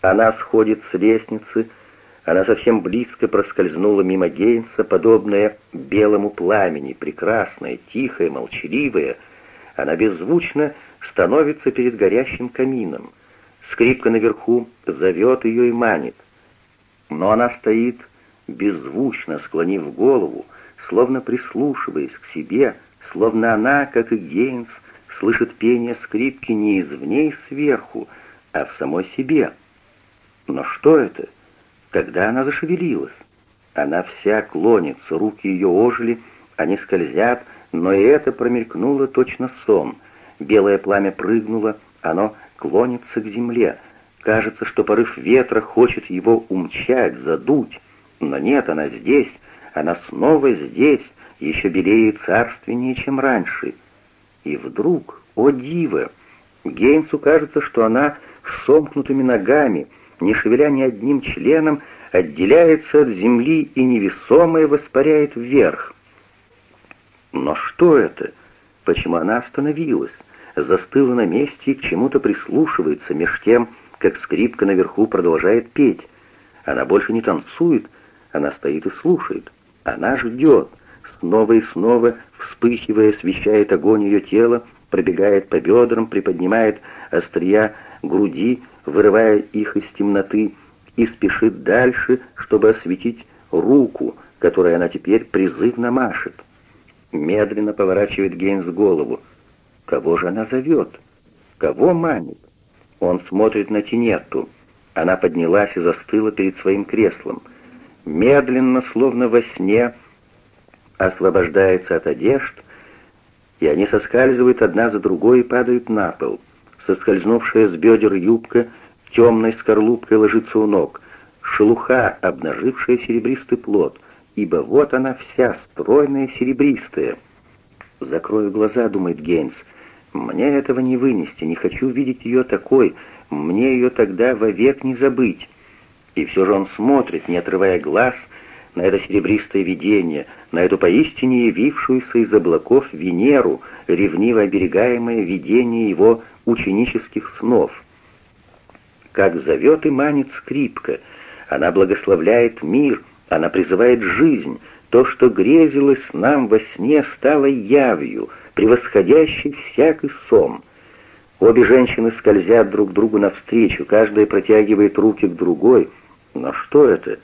Она сходит с лестницы, она совсем близко проскользнула мимо Гейнса, подобная белому пламени, прекрасная, тихая, молчаливая. Она беззвучно становится перед горящим камином. Скрипка наверху зовет ее и манит. Но она стоит беззвучно, склонив голову, словно прислушиваясь к себе, словно она, как и Гейнс, слышит пение скрипки не извне и сверху, а в самой себе. Но что это? — когда она зашевелилась. Она вся клонится, руки ее ожили, они скользят, но и это промелькнуло точно сон. Белое пламя прыгнуло, оно клонится к земле. Кажется, что порыв ветра хочет его умчать, задуть. Но нет, она здесь, она снова здесь, еще белее и царственнее, чем раньше. И вдруг, о диво, Гейнсу кажется, что она с сомкнутыми ногами — не шевеля ни одним членом, отделяется от земли и невесомое воспаряет вверх. Но что это? Почему она остановилась? Застыла на месте и к чему-то прислушивается, меж тем, как скрипка наверху продолжает петь. Она больше не танцует, она стоит и слушает. Она ждет. Снова и снова, вспыхивая, освещает огонь ее тела, пробегает по бедрам, приподнимает острия груди, вырывая их из темноты, и спешит дальше, чтобы осветить руку, которой она теперь призывно машет. Медленно поворачивает Гейнс голову. Кого же она зовет? Кого манит? Он смотрит на Тинетту. Она поднялась и застыла перед своим креслом. Медленно, словно во сне, освобождается от одежд, и они соскальзывают одна за другой и падают на пол. Соскользнувшая с бедер юбка темной скорлупкой ложится у ног, шелуха, обнажившая серебристый плод, ибо вот она вся, стройная, серебристая. «Закрою глаза», — думает Гейнс, — «мне этого не вынести, не хочу видеть ее такой, мне ее тогда вовек не забыть». И все же он смотрит, не отрывая глаз, на это серебристое видение, на эту поистине явившуюся из облаков Венеру, ревниво оберегаемое видение его ученических снов. Как зовет и манит скрипка, она благословляет мир, она призывает жизнь, то, что грезилось нам во сне, стало явью, превосходящей всякий сон. Обе женщины скользят друг другу навстречу, каждая протягивает руки к другой. Но что это?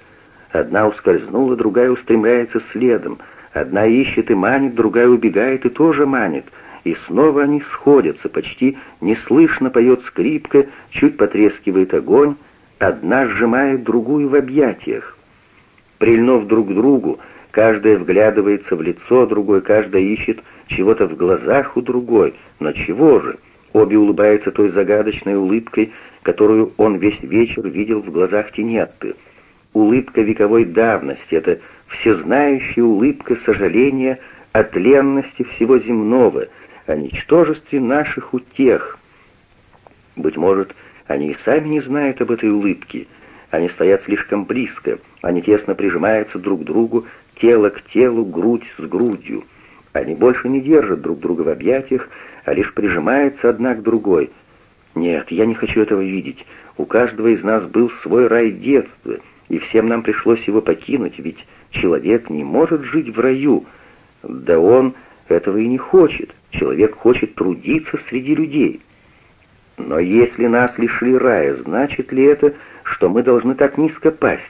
Одна ускользнула, другая устремляется следом. Одна ищет и манит, другая убегает и тоже манит — и снова они сходятся, почти неслышно поет скрипка, чуть потрескивает огонь, одна сжимает другую в объятиях. Прильнув друг к другу, каждая вглядывается в лицо другой, каждая ищет чего-то в глазах у другой, но чего же? Обе улыбаются той загадочной улыбкой, которую он весь вечер видел в глазах Тинетты. Улыбка вековой давности — это всезнающая улыбка сожаления о тленности всего земного — о ничтожестве наших утех. Быть может, они и сами не знают об этой улыбке. Они стоят слишком близко, они тесно прижимаются друг к другу, тело к телу, грудь с грудью. Они больше не держат друг друга в объятиях, а лишь прижимаются одна к другой. Нет, я не хочу этого видеть. У каждого из нас был свой рай детства, и всем нам пришлось его покинуть, ведь человек не может жить в раю. Да он этого и не хочет. Человек хочет трудиться среди людей. Но если нас лишили рая, значит ли это, что мы должны так низко пасть?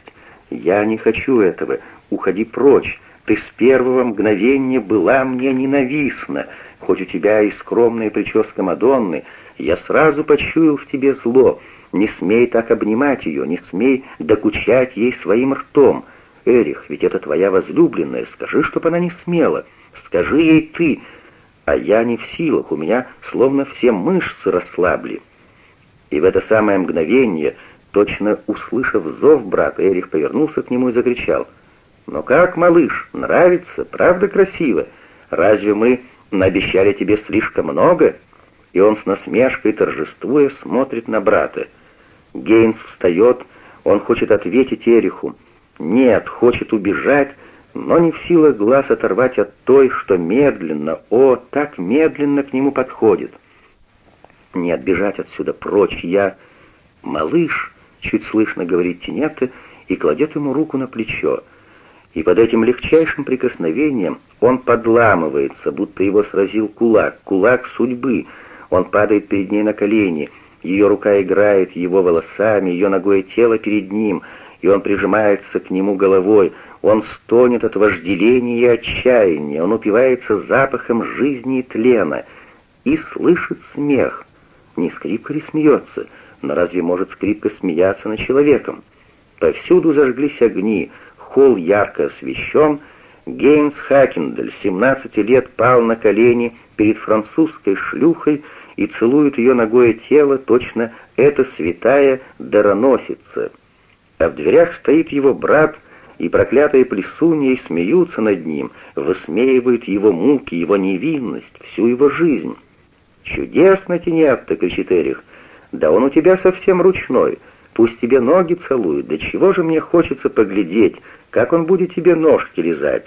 Я не хочу этого. Уходи прочь. Ты с первого мгновения была мне ненавистна. Хоть у тебя и скромная прическа Мадонны, я сразу почуял в тебе зло. Не смей так обнимать ее, не смей докучать ей своим ртом. Эрих, ведь это твоя возлюбленная, скажи, чтоб она не смела. Скажи ей ты, а я не в силах, у меня словно все мышцы расслабли. И в это самое мгновение, точно услышав зов брата, Эрих повернулся к нему и закричал. «Ну как, малыш, нравится? Правда красиво? Разве мы наобещали тебе слишком много?» И он с насмешкой, торжествуя, смотрит на брата. Гейнс встает, он хочет ответить Эриху. Нет, хочет убежать, но не в силах глаз оторвать от той, что медленно, о, так медленно к нему подходит. Не отбежать отсюда прочь, я... Малыш, чуть слышно говорит Тинетта и кладет ему руку на плечо. И под этим легчайшим прикосновением он подламывается, будто его сразил кулак, кулак судьбы. Он падает перед ней на колени, ее рука играет его волосами, ее ногое тело перед ним, и он прижимается к нему головой, он стонет от вожделения и отчаяния, он упивается запахом жизни и тлена и слышит смех. Не скрипка ли смеется, но разве может скрипка смеяться над человеком? Повсюду зажглись огни, холл ярко освещен, Гейнс Хакендель, 17 лет, пал на колени перед французской шлюхой и целует ее ногое тело, точно это святая дароносица. А в дверях стоит его брат, и проклятые плесуньи смеются над ним, высмеивают его муки, его невинность, всю его жизнь. «Чудесно, Тиньятта!» — кричит Эрих. «Да он у тебя совсем ручной. Пусть тебе ноги целует. Да чего же мне хочется поглядеть, как он будет тебе ножки лизать?»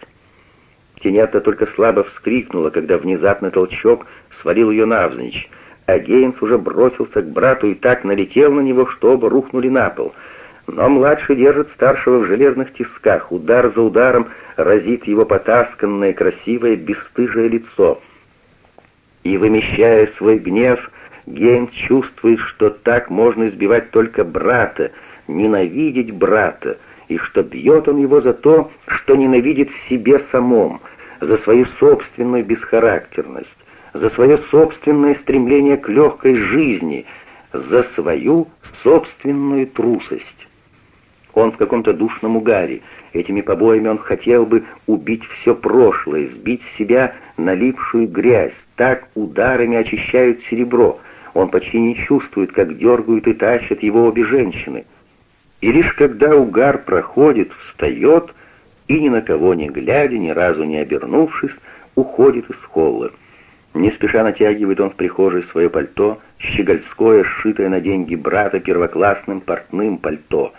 Тиньятта только слабо вскрикнула, когда внезапно толчок свалил ее навзничь, а Гейнс уже бросился к брату и так налетел на него, что оба рухнули на пол. Но младший держит старшего в железных тисках, удар за ударом разит его потасканное, красивое, бесстыжее лицо — и, вымещая свой гнев, Гейнс чувствует, что так можно избивать только брата, ненавидеть брата, и что бьет он его за то, что ненавидит в себе самом, за свою собственную бесхарактерность, за свое собственное стремление к легкой жизни, за свою собственную трусость. Он в каком-то душном угаре. Этими побоями он хотел бы убить все прошлое, сбить с себя налипшую грязь, так ударами очищают серебро. Он почти не чувствует, как дергают и тащат его обе женщины. И лишь когда угар проходит, встает и, ни на кого не глядя, ни разу не обернувшись, уходит из холла. Не спеша натягивает он в прихожей свое пальто, щегольское, сшитое на деньги брата первоклассным портным пальто.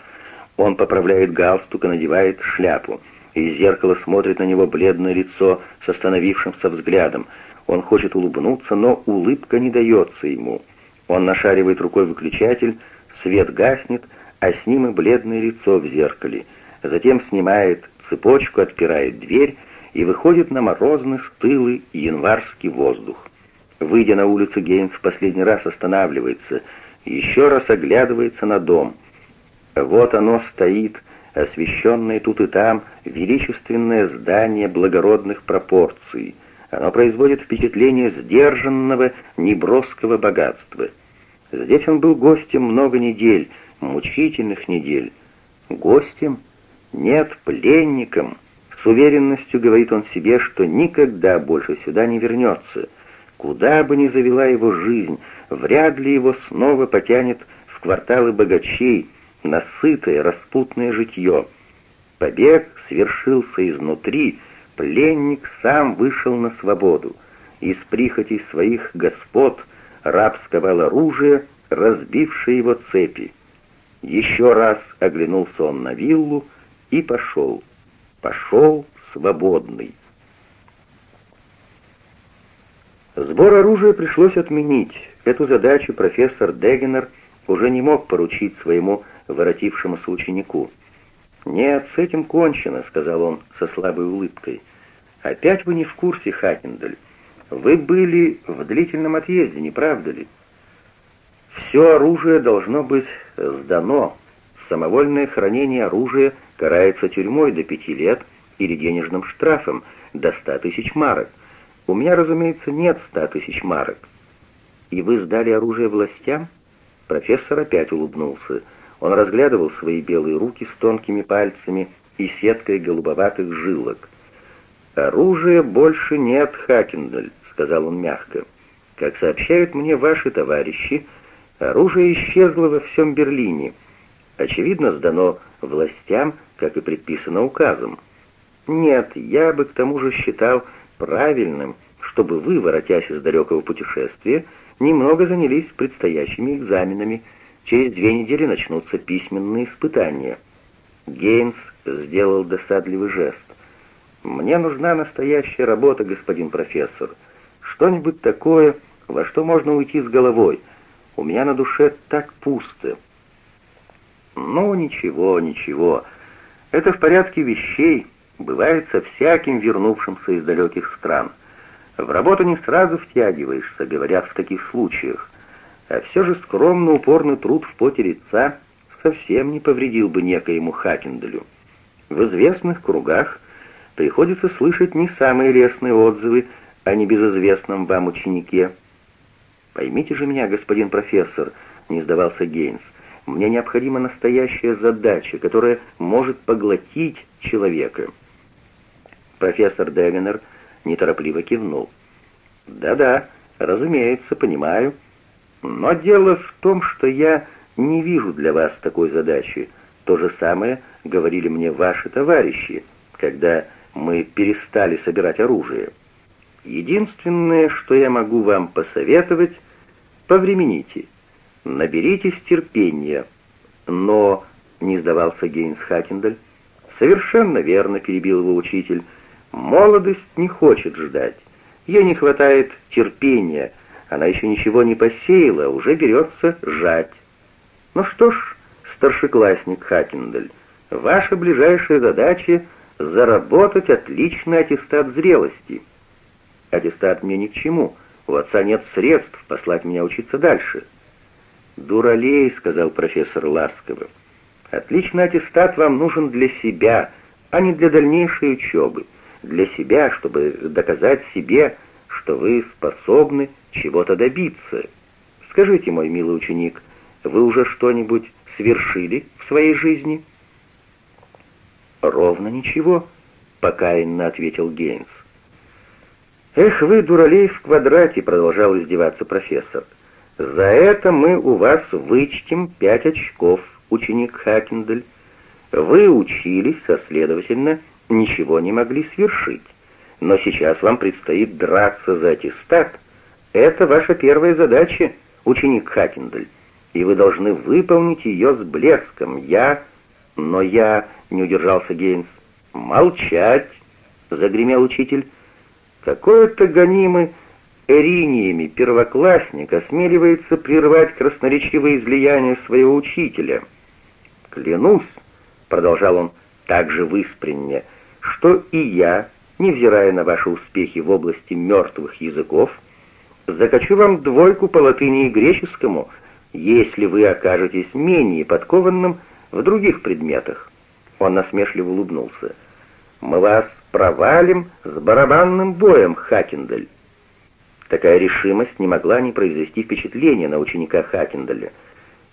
Он поправляет галстук и надевает шляпу. Из зеркала смотрит на него бледное лицо с остановившимся взглядом — он хочет улыбнуться, но улыбка не дается ему. Он нашаривает рукой выключатель, свет гаснет, а с ним и бледное лицо в зеркале. Затем снимает цепочку, отпирает дверь и выходит на морозный, стылый январский воздух. Выйдя на улицу, Гейнс в последний раз останавливается, еще раз оглядывается на дом. Вот оно стоит, освещенное тут и там, величественное здание благородных пропорций — оно производит впечатление сдержанного, неброского богатства. Здесь он был гостем много недель, мучительных недель. Гостем? Нет, пленником. С уверенностью говорит он себе, что никогда больше сюда не вернется. Куда бы ни завела его жизнь, вряд ли его снова потянет в кварталы богачей, насытое, распутное житье. Побег свершился изнутри, пленник сам вышел на свободу. Из прихотей своих господ раб сковал оружие, разбившее его цепи. Еще раз оглянулся он на виллу и пошел. Пошел свободный. Сбор оружия пришлось отменить. Эту задачу профессор Дегенер уже не мог поручить своему воротившемуся ученику. «Нет, с этим кончено», — сказал он со слабой улыбкой. «Опять вы не в курсе, Хакендель. Вы были в длительном отъезде, не правда ли? Все оружие должно быть сдано. Самовольное хранение оружия карается тюрьмой до пяти лет или денежным штрафом до ста тысяч марок. У меня, разумеется, нет ста тысяч марок. И вы сдали оружие властям?» Профессор опять улыбнулся. Он разглядывал свои белые руки с тонкими пальцами и сеткой голубоватых жилок. «Оружия больше нет, Хакендель», — сказал он мягко. «Как сообщают мне ваши товарищи, оружие исчезло во всем Берлине. Очевидно, сдано властям, как и предписано указом. Нет, я бы к тому же считал правильным, чтобы вы, воротясь из далекого путешествия, немного занялись предстоящими экзаменами, Через две недели начнутся письменные испытания. Гейнс сделал досадливый жест. «Мне нужна настоящая работа, господин профессор. Что-нибудь такое, во что можно уйти с головой. У меня на душе так пусто». «Ну, ничего, ничего. Это в порядке вещей, бывает со всяким вернувшимся из далеких стран. В работу не сразу втягиваешься, говорят в таких случаях. А все же скромный упорный труд в поте лица совсем не повредил бы некоему Хакенделю. В известных кругах приходится слышать не самые лестные отзывы о небезызвестном вам ученике. «Поймите же меня, господин профессор», — не сдавался Гейнс, — «мне необходима настоящая задача, которая может поглотить человека». Профессор Дегенер неторопливо кивнул. «Да-да, разумеется, понимаю. Но дело в том, что я не вижу для вас такой задачи. То же самое говорили мне ваши товарищи, когда мы перестали собирать оружие. Единственное, что я могу вам посоветовать, повремените, наберитесь терпения. Но, не сдавался Гейнс Хакендель, совершенно верно перебил его учитель, молодость не хочет ждать. Ей не хватает терпения, она еще ничего не посеяла, уже берется жать. Ну что ж, старшеклассник Хакендель, ваша ближайшая задача — заработать отличный аттестат зрелости. Аттестат мне ни к чему, у отца нет средств послать меня учиться дальше. «Дуралей», — сказал профессор ласково, — «отличный аттестат вам нужен для себя, а не для дальнейшей учебы для себя, чтобы доказать себе, что вы способны чего-то добиться. Скажите, мой милый ученик, вы уже что-нибудь свершили в своей жизни?» «Ровно ничего», — покаянно ответил Гейнс. «Эх вы, дуралей в квадрате», — продолжал издеваться профессор. «За это мы у вас вычтем пять очков, ученик Хакендель. Вы учились, а следовательно, ничего не могли свершить. Но сейчас вам предстоит драться за аттестат. Это ваша первая задача, ученик Хакендель, и вы должны выполнить ее с блеском. Я... Но я... — не удержался Гейнс. «Молчать!» — загремел учитель. «Какой-то гонимый эриниями первоклассник осмеливается прервать красноречивое излияние своего учителя. Клянусь!» — продолжал он так же выспренне — что и я, невзирая на ваши успехи в области мертвых языков, закачу вам двойку по латыни и греческому, если вы окажетесь менее подкованным в других предметах. Он насмешливо улыбнулся. Мы вас провалим с барабанным боем, Хакендель. Такая решимость не могла не произвести впечатления на ученика Хакенделя.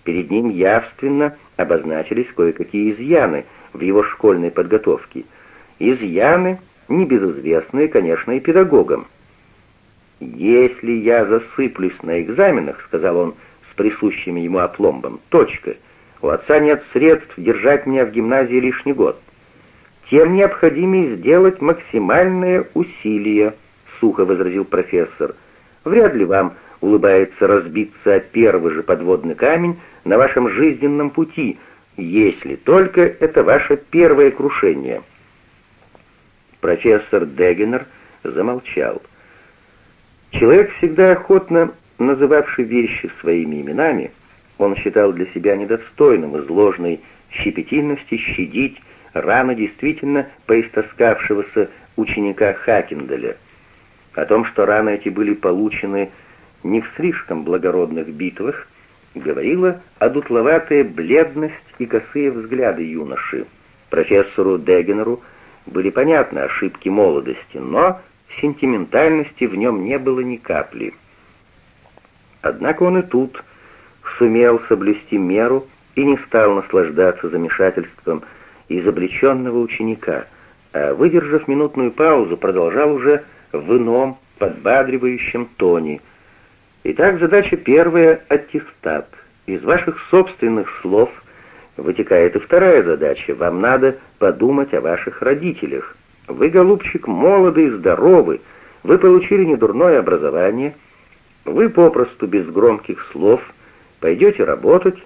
Перед ним явственно обозначились кое-какие изъяны в его школьной подготовке — изъяны, небезызвестные, конечно, и педагогам. «Если я засыплюсь на экзаменах», — сказал он с присущим ему опломбом, — «точка. У отца нет средств держать меня в гимназии лишний год. Тем необходимее сделать максимальные усилия», — сухо возразил профессор. «Вряд ли вам улыбается разбиться о первый же подводный камень на вашем жизненном пути, если только это ваше первое крушение». Профессор Дегенер замолчал. Человек, всегда охотно называвший вещи своими именами, он считал для себя недостойным из ложной щепетильности щадить рано действительно поистоскавшегося ученика Хакенделя. О том, что раны эти были получены не в слишком благородных битвах, говорила одутловатая бледность и косые взгляды юноши. Профессору Дегенеру были понятны ошибки молодости, но сентиментальности в нем не было ни капли. Однако он и тут сумел соблюсти меру и не стал наслаждаться замешательством изобличенного ученика, а, выдержав минутную паузу, продолжал уже в ином, подбадривающем тоне. Итак, задача первая — аттестат. Из ваших собственных слов — вытекает и вторая задача. Вам надо подумать о ваших родителях. Вы, голубчик, молоды и здоровы, вы получили недурное образование, вы попросту без громких слов пойдете работать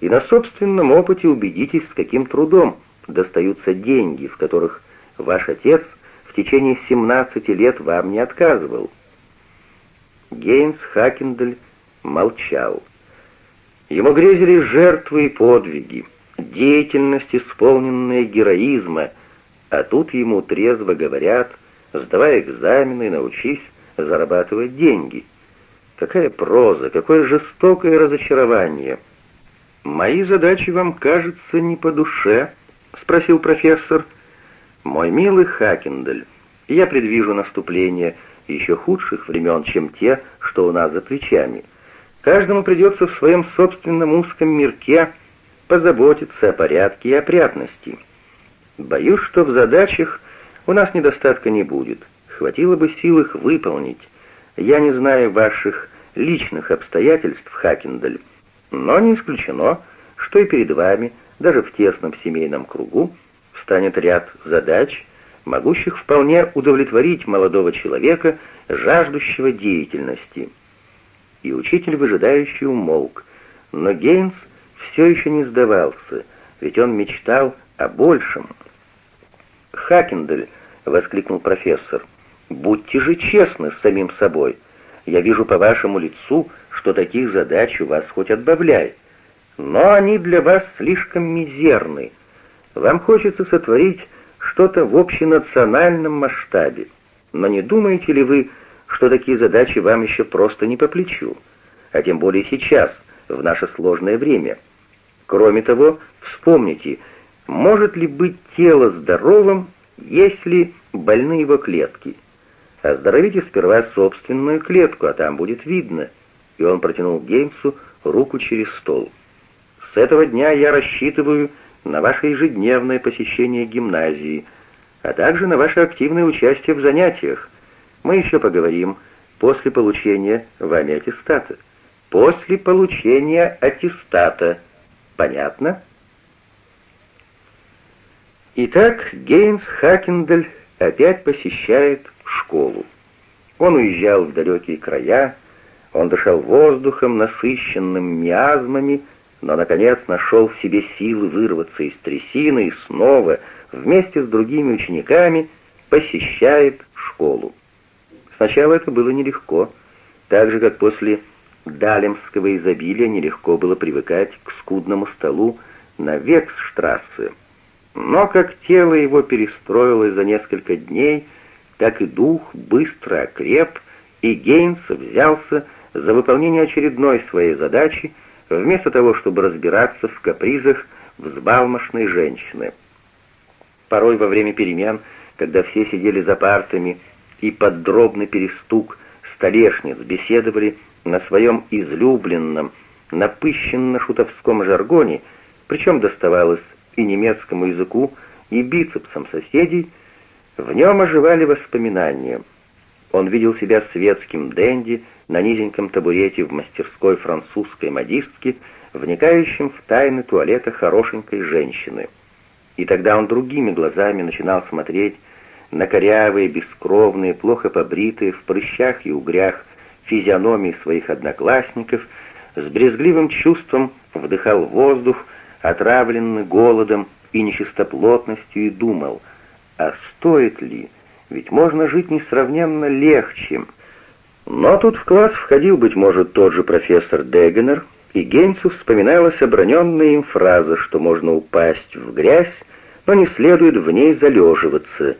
и на собственном опыте убедитесь, с каким трудом достаются деньги, в которых ваш отец в течение 17 лет вам не отказывал. Гейнс Хакендель молчал. Ему грезили жертвы и подвиги. деятельность, исполненная героизма, а тут ему трезво говорят, сдавай экзамены, научись зарабатывать деньги. Какая проза, какое жестокое разочарование. «Мои задачи вам, кажется, не по душе?» — спросил профессор. «Мой милый Хакендель, я предвижу наступление еще худших времен, чем те, что у нас за плечами. Каждому придется в своем собственном узком мирке позаботиться о порядке и опрятности. Боюсь, что в задачах у нас недостатка не будет. Хватило бы сил их выполнить. Я не знаю ваших личных обстоятельств, Хакендаль, но не исключено, что и перед вами, даже в тесном семейном кругу, встанет ряд задач, могущих вполне удовлетворить молодого человека, жаждущего деятельности. И учитель выжидающий умолк, но Гейнс все еще не сдавался, ведь он мечтал о большем. «Хакендель!» — воскликнул профессор. «Будьте же честны с самим собой. Я вижу по вашему лицу, что таких задач у вас хоть отбавляй. Но они для вас слишком мизерны. Вам хочется сотворить что-то в общенациональном масштабе. Но не думаете ли вы, что такие задачи вам еще просто не по плечу? А тем более сейчас, в наше сложное время. Кроме того, вспомните, может ли быть тело здоровым, если больны его клетки? Оздоровите сперва собственную клетку, а там будет видно. И он протянул Геймсу руку через стол. С этого дня я рассчитываю на ваше ежедневное посещение гимназии, а также на ваше активное участие в занятиях. Мы еще поговорим после получения вами аттестата. После получения аттестата. Понятно? Итак, Гейнс Хакендель опять посещает школу. Он уезжал в далекие края, он дышал воздухом, насыщенным миазмами, но, наконец, нашел в себе силы вырваться из трясины и снова, вместе с другими учениками, посещает школу. Сначала это было нелегко, так же, как после далемского изобилия нелегко было привыкать к скудному столу на Вексштрассе. Но как тело его перестроилось за несколько дней, так и дух быстро окреп, и Гейнс взялся за выполнение очередной своей задачи, вместо того, чтобы разбираться в капризах взбалмошной женщины. Порой во время перемен, когда все сидели за партами и под дробный перестук столешниц беседовали на своем излюбленном, напыщенно-шутовском жаргоне, причем доставалось и немецкому языку, и бицепсам соседей, в нем оживали воспоминания. Он видел себя светским денди, на низеньком табурете в мастерской французской модистки, вникающим в тайны туалета хорошенькой женщины. И тогда он другими глазами начинал смотреть на корявые, бескровные, плохо побритые, в прыщах и угрях физиономии своих одноклассников, с брезгливым чувством вдыхал воздух, отравленный голодом и нечистоплотностью, и думал, а стоит ли, ведь можно жить несравненно легче, но тут в класс входил, быть может, тот же профессор Дегенер, и Гейнсу вспоминалась оброненная им фраза, что можно упасть в грязь, но не следует в ней залеживаться.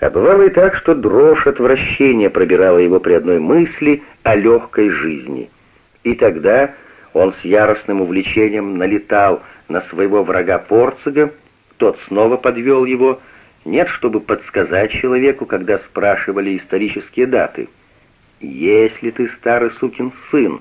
А бывало и так, что дрожь отвращения пробирала его при одной мысли о легкой жизни. И тогда он с яростным увлечением налетал на своего врага Порцига, тот снова подвел его, нет, чтобы подсказать человеку, когда спрашивали исторические даты — если ты, старый сукин сын,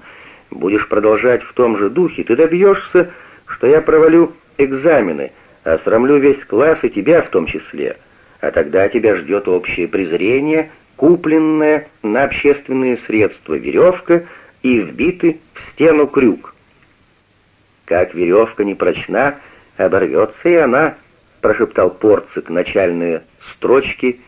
будешь продолжать в том же духе, ты добьешься, что я провалю экзамены, осрамлю весь класс и тебя в том числе. А тогда тебя ждет общее презрение, купленное на общественные средства веревка и вбитый в стену крюк. Как веревка не прочна, оборвется и она, прошептал Порцик начальные строчки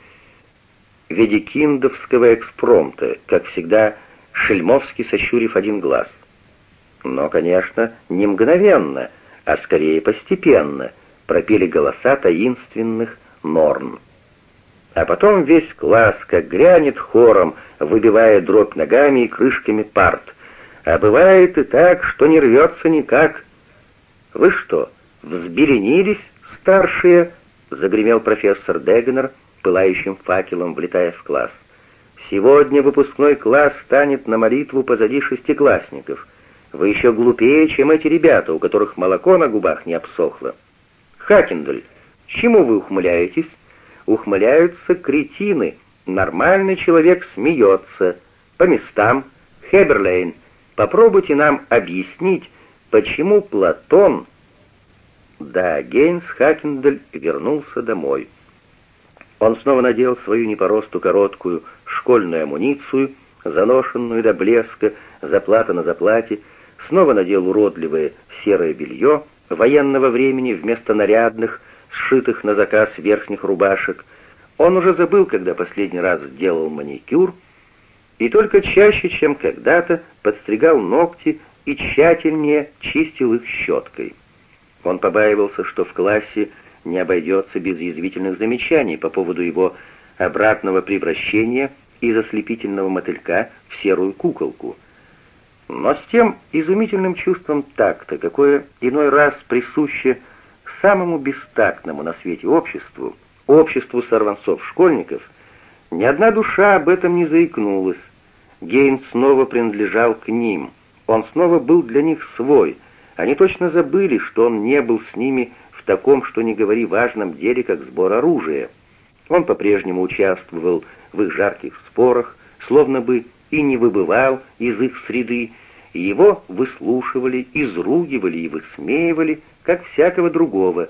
ведикиндовского экспромта, как всегда, Шельмовский сощурив один глаз. Но, конечно, не мгновенно, а скорее постепенно пропели голоса таинственных норм. А потом весь класс, как грянет хором, выбивая дробь ногами и крышками парт. А бывает и так, что не рвется никак. Вы что, взбеленились старшие!» — загремел профессор Дегнер, пылающим факелом, влетая в класс. «Сегодня выпускной класс станет на молитву позади шестиклассников. Вы еще глупее, чем эти ребята, у которых молоко на губах не обсохло. Хакендель, чему вы ухмыляетесь? Ухмыляются кретины. Нормальный человек смеется. По местам. Хеберлейн, попробуйте нам объяснить, почему Платон... Да, Гейнс Хакендель вернулся домой. Он снова надел свою не по росту короткую школьную амуницию, заношенную до блеска, заплата на заплате, снова надел уродливое серое белье военного времени вместо нарядных, сшитых на заказ верхних рубашек. Он уже забыл, когда последний раз делал маникюр, и только чаще, чем когда-то, подстригал ногти и тщательнее чистил их щеткой. Он побаивался, что в классе не обойдется без язвительных замечаний по поводу его обратного превращения из ослепительного мотылька в серую куколку. Но с тем изумительным чувством такта, какое иной раз присуще самому бестактному на свете обществу, обществу сорванцов-школьников, ни одна душа об этом не заикнулась. Гейн снова принадлежал к ним, он снова был для них свой. Они точно забыли, что он не был с ними в таком, что не говори, важном деле, как сбор оружия. Он по-прежнему участвовал в их жарких спорах, словно бы и не выбывал из их среды, его выслушивали, изругивали и высмеивали, как всякого другого.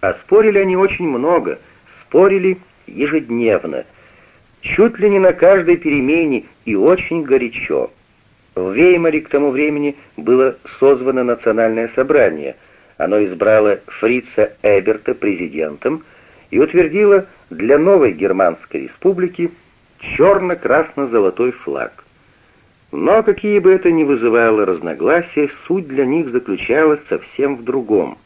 А спорили они очень много, спорили ежедневно, чуть ли не на каждой перемене и очень горячо. В Веймаре к тому времени было созвано национальное собрание. Оно избрало Фрица Эберта президентом и утвердило для новой Германской республики черно-красно-золотой флаг. Но какие бы это ни вызывало разногласия, суть для них заключалась совсем в другом.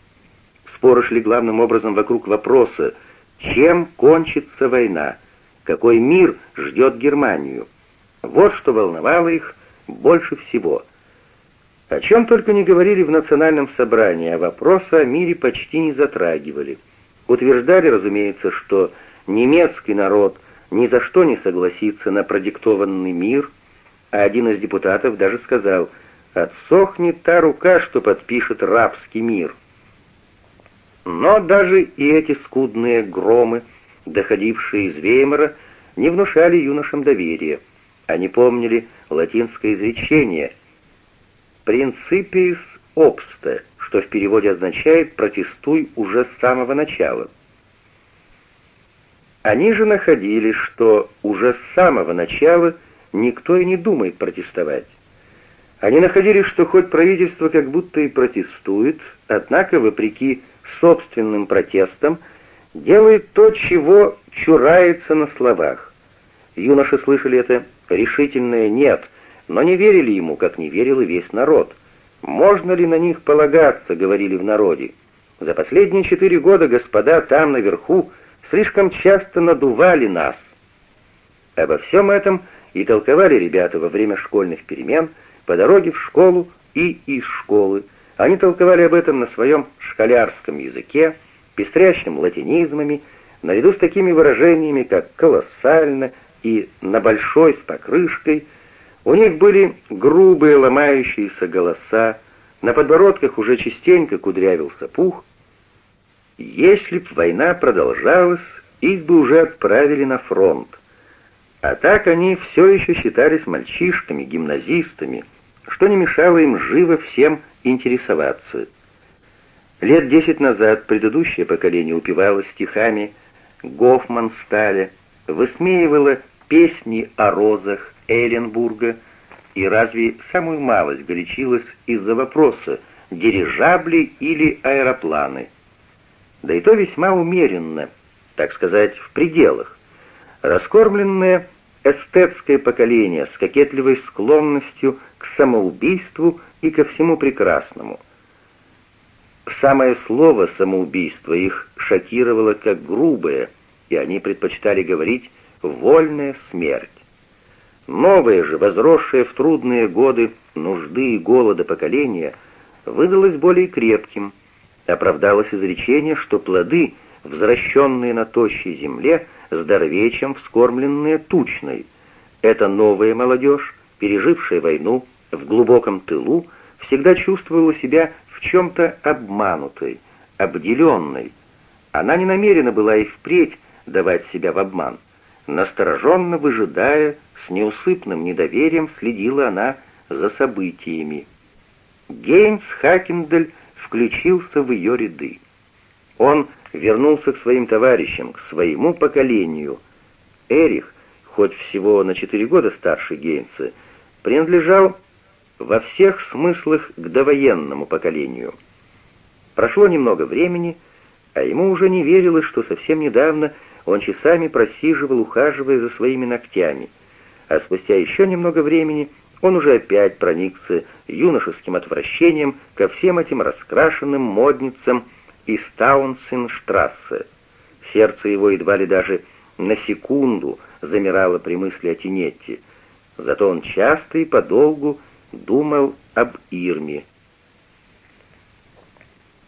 Споры шли главным образом вокруг вопроса, чем кончится война, какой мир ждет Германию. Вот что волновало их больше всего. О чем только не говорили в национальном собрании, а вопросы о мире почти не затрагивали. Утверждали, разумеется, что немецкий народ ни за что не согласится на продиктованный мир, а один из депутатов даже сказал «отсохнет та рука, что подпишет рабский мир». Но даже и эти скудные громы, доходившие из Веймара, не внушали юношам доверия. Они помнили латинское изречение «principiis obste», что в переводе означает «протестуй уже с самого начала». Они же находили, что уже с самого начала никто и не думает протестовать. Они находили, что хоть правительство как будто и протестует, однако, вопреки собственным протестам, делает то, чего чурается на словах. Юноши слышали это решительное «нет», но не верили ему, как не верил и весь народ. «Можно ли на них полагаться?» — говорили в народе. «За последние четыре года господа там наверху слишком часто надували нас». Обо всем этом и толковали ребята во время школьных перемен, по дороге в школу и из школы. Они толковали об этом на своем школярском языке, пестрящим латинизмами, наряду с такими выражениями, как «колоссально», и на большой с покрышкой, у них были грубые ломающиеся голоса, на подбородках уже частенько кудрявился пух. Если б война продолжалась, их бы уже отправили на фронт. А так они все еще считались мальчишками, гимназистами, что не мешало им живо всем интересоваться. Лет десять назад предыдущее поколение упивалось стихами Гофмансталя, высмеивало песни о розах Эленбурга и разве самую малость горячилась из-за вопроса, дирижабли или аэропланы. Да и то весьма умеренно, так сказать, в пределах. Раскормленное эстетское поколение с кокетливой склонностью к самоубийству и ко всему прекрасному. Самое слово «самоубийство» их шокировало как грубое, и они предпочитали говорить вольная смерть. Новые же, возросшие в трудные годы нужды и голода поколения, выдалось более крепким. Оправдалось изречение, что плоды, возвращенные на тощей земле, здоровее, чем вскормленные тучной. Эта новая молодежь, пережившая войну в глубоком тылу, всегда чувствовала себя в чем-то обманутой, обделенной. Она не намерена была и впредь давать себя в обман. Настороженно выжидая, с неусыпным недоверием следила она за событиями. Гейнс Хакендель включился в ее ряды. Он вернулся к своим товарищам, к своему поколению. Эрих, хоть всего на четыре года старше Гейнса, принадлежал во всех смыслах к довоенному поколению. Прошло немного времени, а ему уже не верилось, что совсем недавно он часами просиживал, ухаживая за своими ногтями, а спустя еще немного времени он уже опять проникся юношеским отвращением ко всем этим раскрашенным модницам из Таунсенштрассе. Сердце его едва ли даже на секунду замирало при мысли о Тинетте, зато он часто и подолгу думал об Ирме,